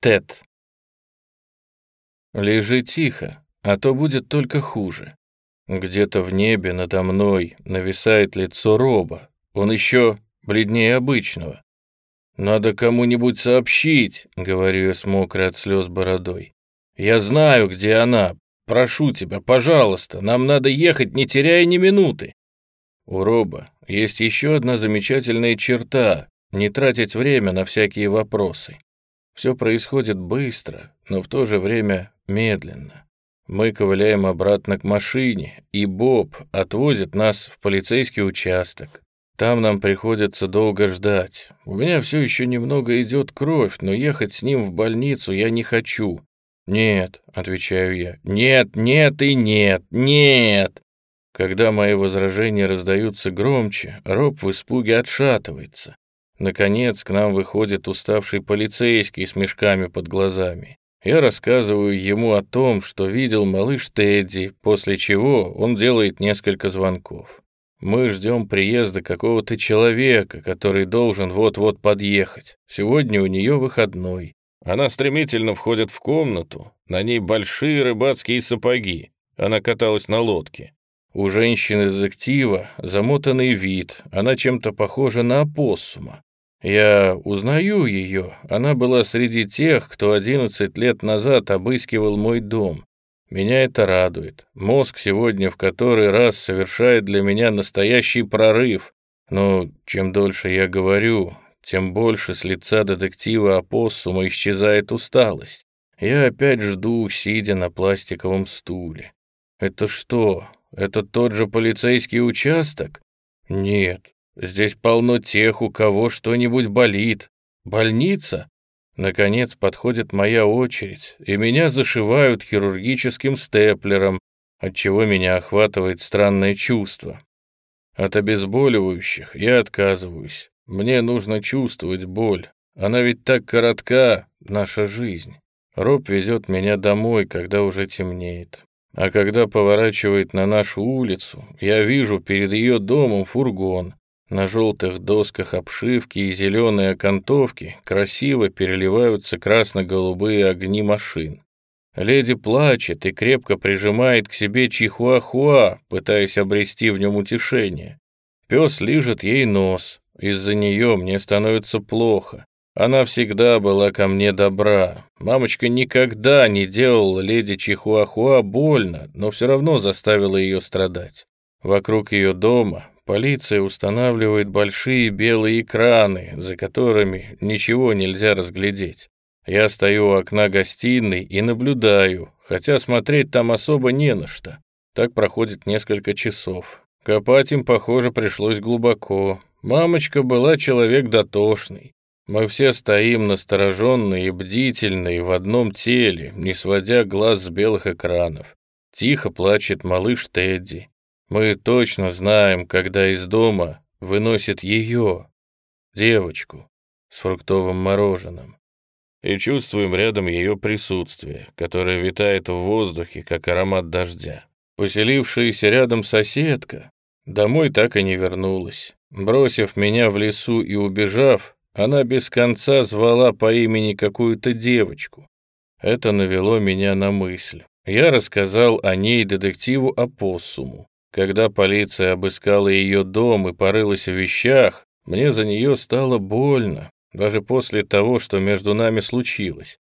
Тед. Лежи тихо, а то будет только хуже. Где-то в небе надо мной нависает лицо Роба. Он еще бледнее обычного. «Надо кому-нибудь сообщить», — говорю я с мокрой от слез бородой. «Я знаю, где она. Прошу тебя, пожалуйста, нам надо ехать, не теряя ни минуты». У Роба есть еще одна замечательная черта — не тратить время на всякие вопросы. Все происходит быстро, но в то же время медленно. Мы ковыляем обратно к машине, и Боб отвозит нас в полицейский участок. Там нам приходится долго ждать. У меня все еще немного идет кровь, но ехать с ним в больницу я не хочу. «Нет», — отвечаю я, — «нет, нет и нет, нет». Когда мои возражения раздаются громче, Роб в испуге отшатывается. Наконец к нам выходит уставший полицейский с мешками под глазами. Я рассказываю ему о том, что видел малыш Тедди, после чего он делает несколько звонков. Мы ждем приезда какого-то человека, который должен вот-вот подъехать. Сегодня у нее выходной. Она стремительно входит в комнату, на ней большие рыбацкие сапоги. Она каталась на лодке. У женщины-детектива замотанный вид, она чем-то похожа на опоссума. Я узнаю ее. Она была среди тех, кто 11 лет назад обыскивал мой дом. Меня это радует. Мозг сегодня в который раз совершает для меня настоящий прорыв. Но чем дольше я говорю, тем больше с лица детектива опоссума исчезает усталость. Я опять жду, сидя на пластиковом стуле. Это что, это тот же полицейский участок? Нет, Здесь полно тех, у кого что-нибудь болит. Больница? Наконец подходит моя очередь, и меня зашивают хирургическим степлером, отчего меня охватывает странное чувство. От обезболивающих я отказываюсь. Мне нужно чувствовать боль. Она ведь так коротка, наша жизнь. Роб везет меня домой, когда уже темнеет. А когда поворачивает на нашу улицу, я вижу перед ее домом фургон, на желтых досках обшивки и зеленые окантовки красиво переливаются красно-голубые огни машин. Леди плачет и крепко прижимает к себе чихуахуа, пытаясь обрести в нем утешение. Пес лижет ей нос. Из-за нее мне становится плохо. Она всегда была ко мне добра. Мамочка никогда не делала леди Чихуахуа больно, но все равно заставила ее страдать. Вокруг ее дома Полиция устанавливает большие белые экраны, за которыми ничего нельзя разглядеть. Я стою у окна гостиной и наблюдаю, хотя смотреть там особо не на что. Так проходит несколько часов. Копать им, похоже, пришлось глубоко. Мамочка была человек дотошный. Мы все стоим настороженные и бдительные в одном теле, не сводя глаз с белых экранов. Тихо плачет малыш Тедди. Мы точно знаем, когда из дома выносит ее, девочку, с фруктовым мороженым. И чувствуем рядом ее присутствие, которое витает в воздухе, как аромат дождя. Поселившаяся рядом соседка домой так и не вернулась. Бросив меня в лесу и убежав, она без конца звала по имени какую-то девочку. Это навело меня на мысль. Я рассказал о ней детективу Апоссуму. Когда полиция обыскала ее дом и порылась в вещах, мне за нее стало больно, даже после того, что между нами случилось.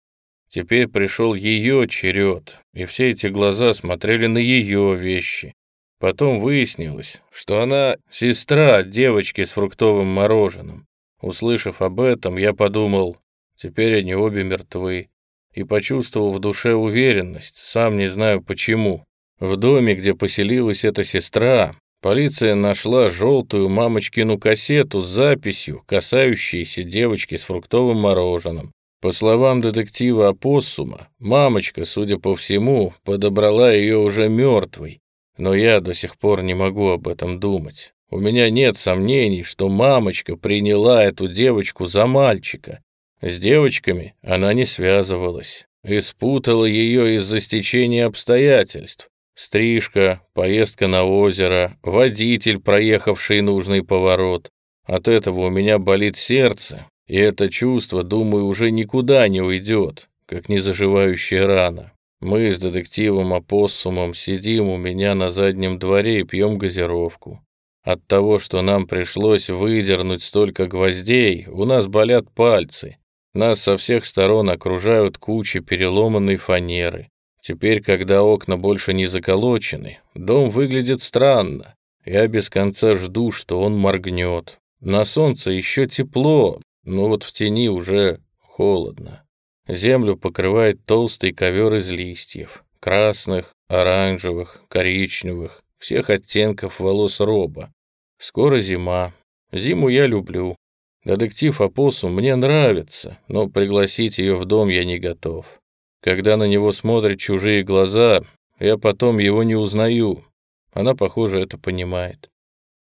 Теперь пришел ее черед, и все эти глаза смотрели на ее вещи. Потом выяснилось, что она сестра девочки с фруктовым мороженым. Услышав об этом, я подумал, теперь они обе мертвы, и почувствовал в душе уверенность, сам не знаю почему. В доме, где поселилась эта сестра, полиция нашла желтую мамочкину кассету с записью, касающейся девочки с фруктовым мороженым. По словам детектива Апоссума, мамочка, судя по всему, подобрала ее уже мертвой. Но я до сих пор не могу об этом думать. У меня нет сомнений, что мамочка приняла эту девочку за мальчика. С девочками она не связывалась и спутала ее из-за стечения обстоятельств. Стрижка, поездка на озеро, водитель, проехавший нужный поворот. От этого у меня болит сердце, И это чувство, думаю, уже никуда не уйдет, как незаживающая рана. Мы с детективом Апоссумом сидим у меня на заднем дворе и пьем газировку. От того, что нам пришлось выдернуть столько гвоздей, у нас болят пальцы. Нас со всех сторон окружают кучи переломанной фанеры. Теперь, когда окна больше не заколочены, дом выглядит странно. Я без конца жду, что он моргнет. На солнце еще тепло, но вот в тени уже холодно. Землю покрывает толстый ковер из листьев, красных, оранжевых, коричневых, всех оттенков волос роба. Скоро зима. Зиму я люблю. Детектив Апоссум мне нравится, но пригласить ее в дом я не готов. Когда на него смотрят чужие глаза, я потом его не узнаю. Она, похоже, это понимает.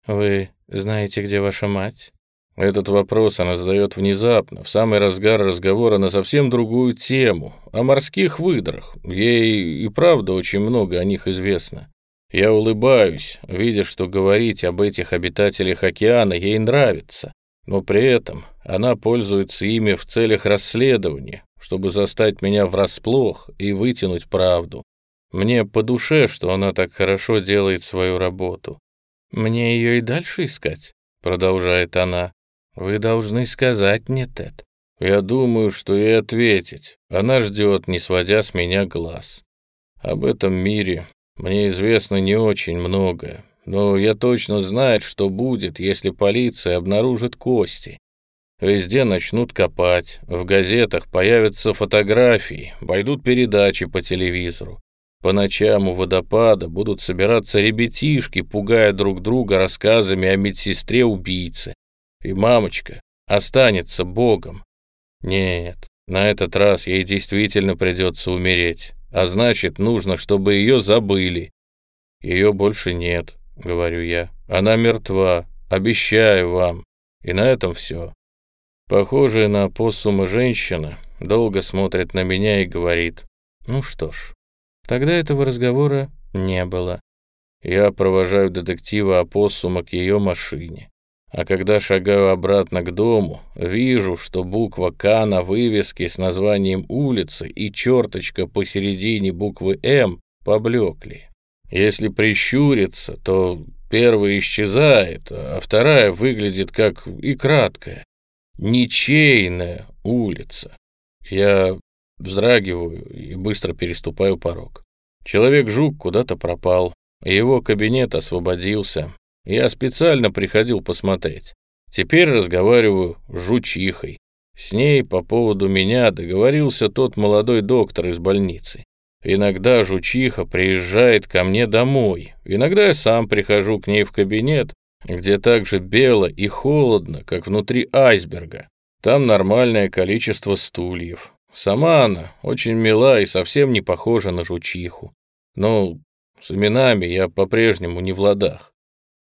«Вы знаете, где ваша мать?» Этот вопрос она задает внезапно, в самый разгар разговора на совсем другую тему, о морских выдрах. Ей и правда очень много о них известно. Я улыбаюсь, видя, что говорить об этих обитателях океана ей нравится, но при этом она пользуется ими в целях расследования, чтобы застать меня врасплох и вытянуть правду. Мне по душе, что она так хорошо делает свою работу. «Мне ее и дальше искать?» — продолжает она. Вы должны сказать мне, Тед. Я думаю, что и ответить. Она ждет, не сводя с меня глаз. Об этом мире мне известно не очень многое, но я точно знаю, что будет, если полиция обнаружит кости. Везде начнут копать, в газетах появятся фотографии, пойдут передачи по телевизору. По ночам у водопада будут собираться ребятишки, пугая друг друга рассказами о медсестре-убийце и мамочка останется богом. Нет, на этот раз ей действительно придется умереть, а значит, нужно, чтобы ее забыли. Ее больше нет, говорю я. Она мертва, обещаю вам. И на этом все. Похожая на опоссума женщина долго смотрит на меня и говорит, ну что ж, тогда этого разговора не было. Я провожаю детектива опоссума к ее машине. А когда шагаю обратно к дому, вижу, что буква «К» на вывеске с названием улицы и черточка посередине буквы «М» поблекли. Если прищуриться, то первая исчезает, а вторая выглядит как и краткая. Ничейная улица. Я вздрагиваю и быстро переступаю порог. Человек-жук куда-то пропал, его кабинет освободился, я специально приходил посмотреть. Теперь разговариваю с жучихой. С ней по поводу меня договорился тот молодой доктор из больницы. Иногда жучиха приезжает ко мне домой. Иногда я сам прихожу к ней в кабинет, где так же бело и холодно, как внутри айсберга. Там нормальное количество стульев. Сама она очень мила и совсем не похожа на жучиху. Но с именами я по-прежнему не в ладах.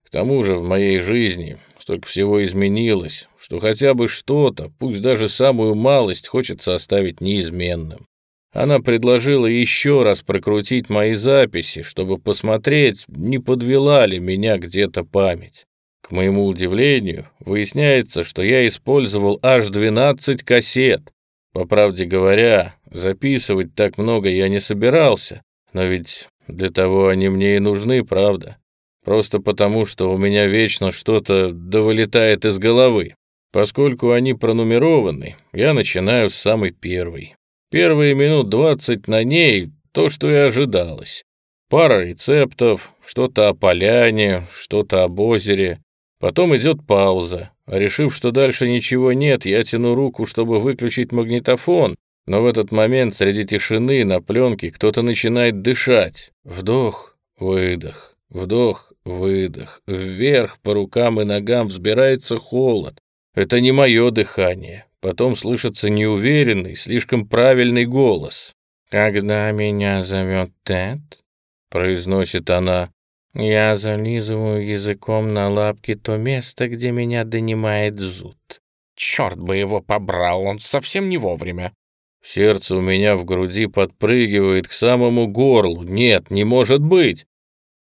К тому же в моей жизни столько всего изменилось, что хотя бы что-то, пусть даже самую малость, хочется оставить неизменным. Она предложила еще раз прокрутить мои записи, чтобы посмотреть, не подвела ли меня где-то память. К моему удивлению, выясняется, что я использовал аж 12 кассет. По правде говоря, записывать так много я не собирался, но ведь для того они мне и нужны, правда? Просто потому, что у меня вечно что-то довылетает из головы. Поскольку они пронумерованы, я начинаю с самой первой. Первые минут двадцать на ней — то, что и ожидалось. Пара рецептов, что-то о поляне, что-то об озере. Потом идет пауза. решив, что дальше ничего нет, я тяну руку, чтобы выключить магнитофон, но в этот момент среди тишины на пленке кто-то начинает дышать. Вдох, выдох, вдох, Выдох. Вверх по рукам и ногам взбирается холод. Это не мое дыхание. Потом слышится неуверенный, слишком правильный голос. «Когда меня зовет Тед», — произносит она, — «я зализываю языком на лапке то место, где меня донимает зуд». «Черт бы его побрал, он совсем не вовремя». Сердце у меня в груди подпрыгивает к самому горлу. Нет, не может быть.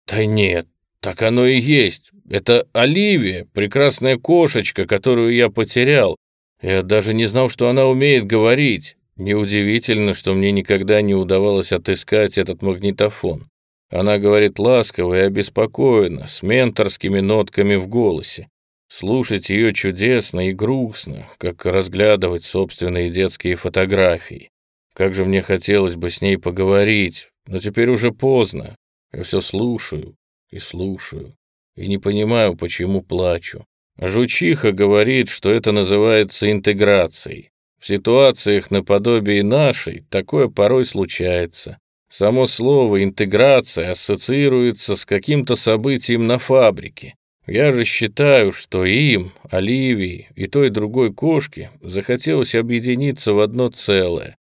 Да нет, так оно и есть. Это Оливия, прекрасная кошечка, которую я потерял. Я даже не знал, что она умеет говорить. Неудивительно, что мне никогда не удавалось отыскать этот магнитофон. Она говорит ласково и обеспокоенно, с менторскими нотками в голосе. Слушать ее чудесно и грустно, как разглядывать собственные детские фотографии. Как же мне хотелось бы с ней поговорить, но теперь уже поздно. Я все слушаю и слушаю, и не понимаю, почему плачу. Жучиха говорит, что это называется интеграцией. В ситуациях наподобие нашей такое порой случается. Само слово «интеграция» ассоциируется с каким-то событием на фабрике. Я же считаю, что им, Оливии и той другой кошке захотелось объединиться в одно целое.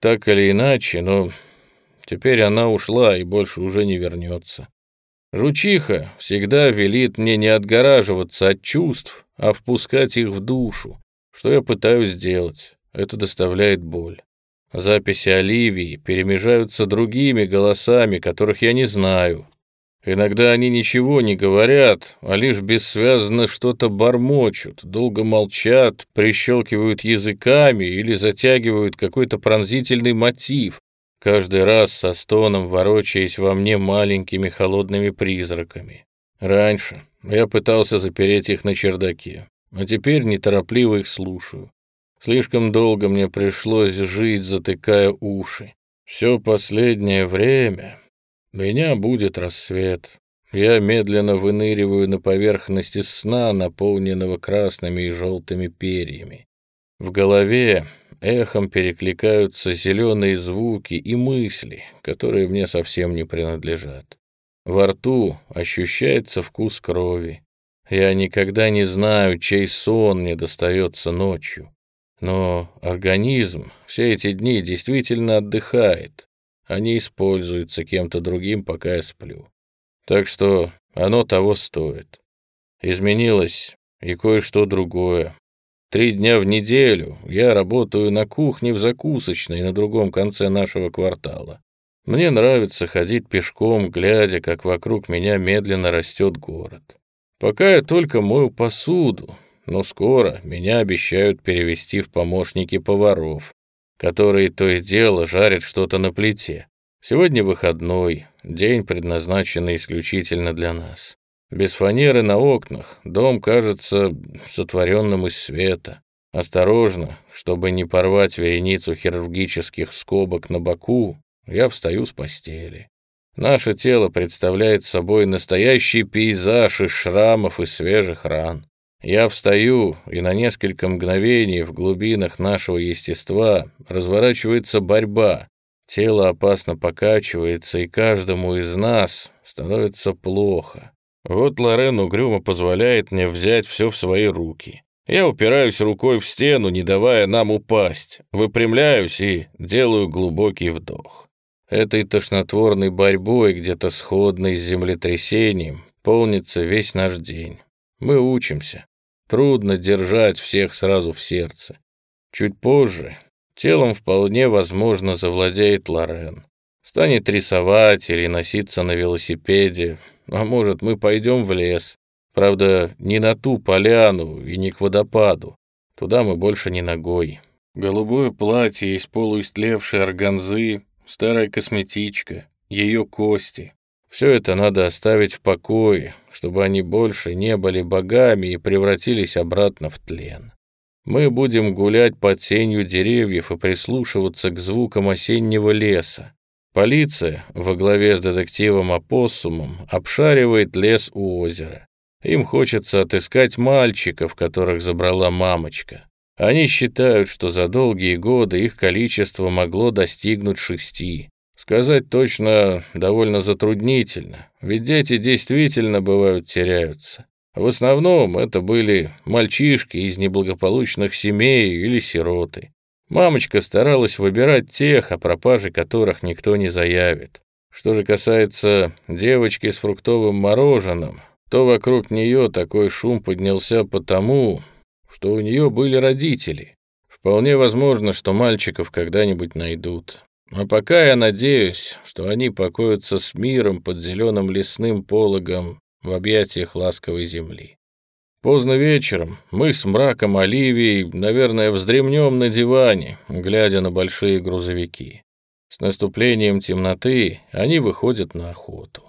Так или иначе, но теперь она ушла и больше уже не вернется. Жучиха всегда велит мне не отгораживаться от чувств, а впускать их в душу, что я пытаюсь сделать. Это доставляет боль. Записи Оливии перемежаются другими голосами, которых я не знаю. Иногда они ничего не говорят, а лишь бессвязно что-то бормочут, долго молчат, прищелкивают языками или затягивают какой-то пронзительный мотив, каждый раз со стоном ворочаясь во мне маленькими холодными призраками. Раньше я пытался запереть их на чердаке, а теперь неторопливо их слушаю. Слишком долго мне пришлось жить, затыкая уши. Все последнее время меня будет рассвет. Я медленно выныриваю на поверхности сна, наполненного красными и желтыми перьями. В голове эхом перекликаются зеленые звуки и мысли, которые мне совсем не принадлежат. Во рту ощущается вкус крови. Я никогда не знаю, чей сон мне достается ночью. Но организм все эти дни действительно отдыхает, а не используется кем-то другим, пока я сплю. Так что оно того стоит. Изменилось и кое-что другое. Три дня в неделю я работаю на кухне в закусочной на другом конце нашего квартала. Мне нравится ходить пешком, глядя, как вокруг меня медленно растет город. Пока я только мою посуду, но скоро меня обещают перевести в помощники поваров, которые то и дело жарят что-то на плите. Сегодня выходной, день, предназначенный исключительно для нас. Без фанеры на окнах дом кажется сотворенным из света. Осторожно, чтобы не порвать вереницу хирургических скобок на боку, я встаю с постели. Наше тело представляет собой настоящий пейзаж из шрамов и свежих ран. Я встаю, и на несколько мгновений в глубинах нашего естества разворачивается борьба. Тело опасно покачивается, и каждому из нас становится плохо. Вот Лорен угрюмо позволяет мне взять все в свои руки. Я упираюсь рукой в стену, не давая нам упасть, выпрямляюсь и делаю глубокий вдох. Этой тошнотворной борьбой, где-то сходной с землетрясением, полнится весь наш день. Мы учимся. Трудно держать всех сразу в сердце. Чуть позже телом вполне возможно завладеет Лорен. Станет рисовать или носиться на велосипеде, а может, мы пойдем в лес. Правда, не на ту поляну и не к водопаду. Туда мы больше не ногой. Голубое платье из полуистлевшей органзы, старая косметичка, ее кости, все это надо оставить в покое, чтобы они больше не были богами и превратились обратно в тлен. Мы будем гулять под тенью деревьев и прислушиваться к звукам осеннего леса. Полиция во главе с детективом Апоссумом обшаривает лес у озера. Им хочется отыскать мальчиков, которых забрала мамочка. Они считают, что за долгие годы их количество могло достигнуть шести. Сказать точно довольно затруднительно, ведь дети действительно бывают теряются. В основном это были мальчишки из неблагополучных семей или сироты. Мамочка старалась выбирать тех, о пропаже которых никто не заявит. Что же касается девочки с фруктовым мороженым, то вокруг нее такой шум поднялся потому, что у нее были родители. Вполне возможно, что мальчиков когда-нибудь найдут. А пока я надеюсь, что они покоятся с миром под зеленым лесным пологом в объятиях ласковой земли. Поздно вечером мы с мраком Оливией, наверное, вздремнем на диване, глядя на большие грузовики. С наступлением темноты они выходят на охоту.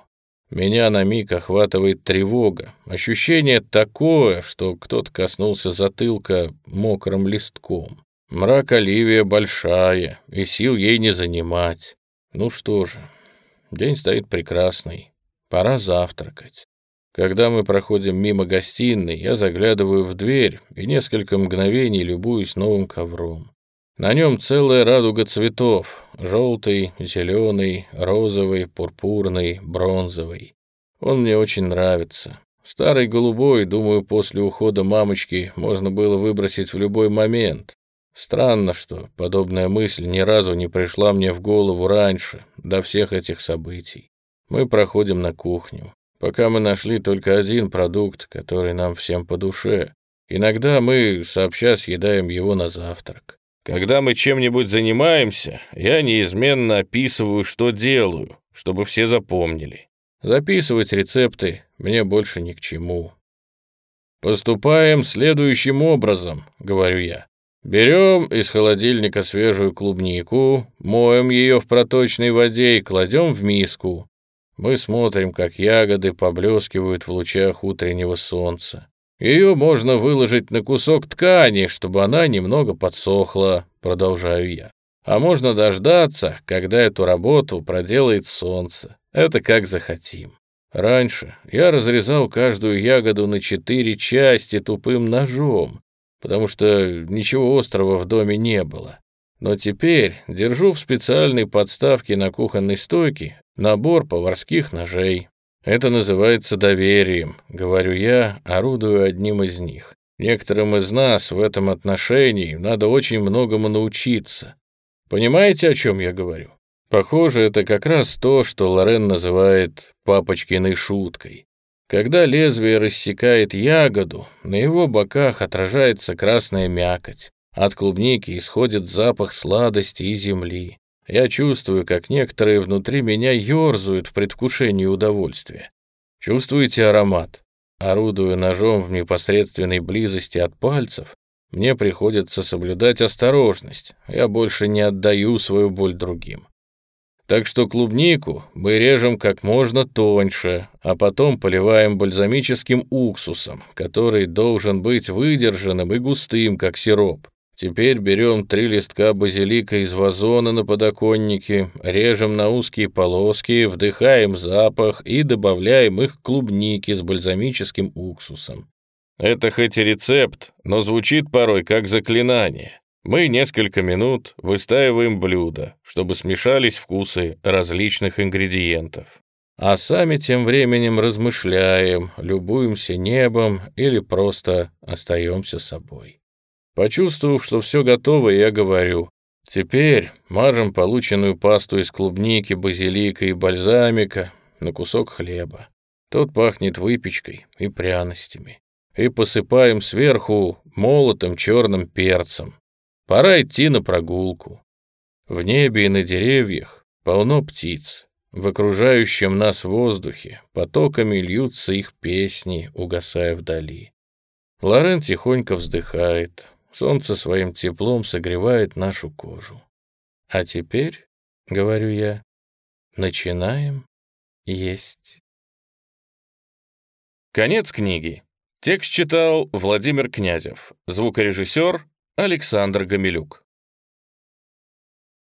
Меня на миг охватывает тревога, ощущение такое, что кто-то коснулся затылка мокрым листком. Мрак Оливия большая, и сил ей не занимать. Ну что же, день стоит прекрасный, пора завтракать. Когда мы проходим мимо гостиной, я заглядываю в дверь и несколько мгновений любуюсь новым ковром. На нем целая радуга цветов — желтый, зеленый, розовый, пурпурный, бронзовый. Он мне очень нравится. Старый голубой, думаю, после ухода мамочки можно было выбросить в любой момент. Странно, что подобная мысль ни разу не пришла мне в голову раньше, до всех этих событий. Мы проходим на кухню пока мы нашли только один продукт, который нам всем по душе. Иногда мы, сообща, съедаем его на завтрак. Когда мы чем-нибудь занимаемся, я неизменно описываю, что делаю, чтобы все запомнили. Записывать рецепты мне больше ни к чему. «Поступаем следующим образом», — говорю я. «Берем из холодильника свежую клубнику, моем ее в проточной воде и кладем в миску. Мы смотрим, как ягоды поблескивают в лучах утреннего солнца. Ее можно выложить на кусок ткани, чтобы она немного подсохла, продолжаю я. А можно дождаться, когда эту работу проделает солнце. Это как захотим. Раньше я разрезал каждую ягоду на четыре части тупым ножом, потому что ничего острого в доме не было. Но теперь держу в специальной подставке на кухонной стойке Набор поварских ножей. Это называется доверием, говорю я, орудую одним из них. Некоторым из нас в этом отношении надо очень многому научиться. Понимаете, о чем я говорю? Похоже, это как раз то, что Лорен называет «папочкиной шуткой». Когда лезвие рассекает ягоду, на его боках отражается красная мякоть. От клубники исходит запах сладости и земли. Я чувствую, как некоторые внутри меня ерзают в предвкушении удовольствия. Чувствуете аромат? Орудуя ножом в непосредственной близости от пальцев, мне приходится соблюдать осторожность. Я больше не отдаю свою боль другим. Так что клубнику мы режем как можно тоньше, а потом поливаем бальзамическим уксусом, который должен быть выдержанным и густым, как сироп. Теперь берем три листка базилика из вазона на подоконнике, режем на узкие полоски, вдыхаем запах и добавляем их к клубнике с бальзамическим уксусом. Это хоть и рецепт, но звучит порой как заклинание. Мы несколько минут выстаиваем блюдо, чтобы смешались вкусы различных ингредиентов. А сами тем временем размышляем, любуемся небом или просто остаемся собой. Почувствовав, что все готово, я говорю, теперь мажем полученную пасту из клубники, базилика и бальзамика на кусок хлеба. Тот пахнет выпечкой и пряностями. И посыпаем сверху молотым черным перцем. Пора идти на прогулку. В небе и на деревьях полно птиц. В окружающем нас воздухе потоками льются их песни, угасая вдали. Лорен тихонько вздыхает, Солнце своим теплом согревает нашу кожу. А теперь, — говорю я, — начинаем есть. Конец книги. Текст читал Владимир Князев, звукорежиссер Александр Гамилюк.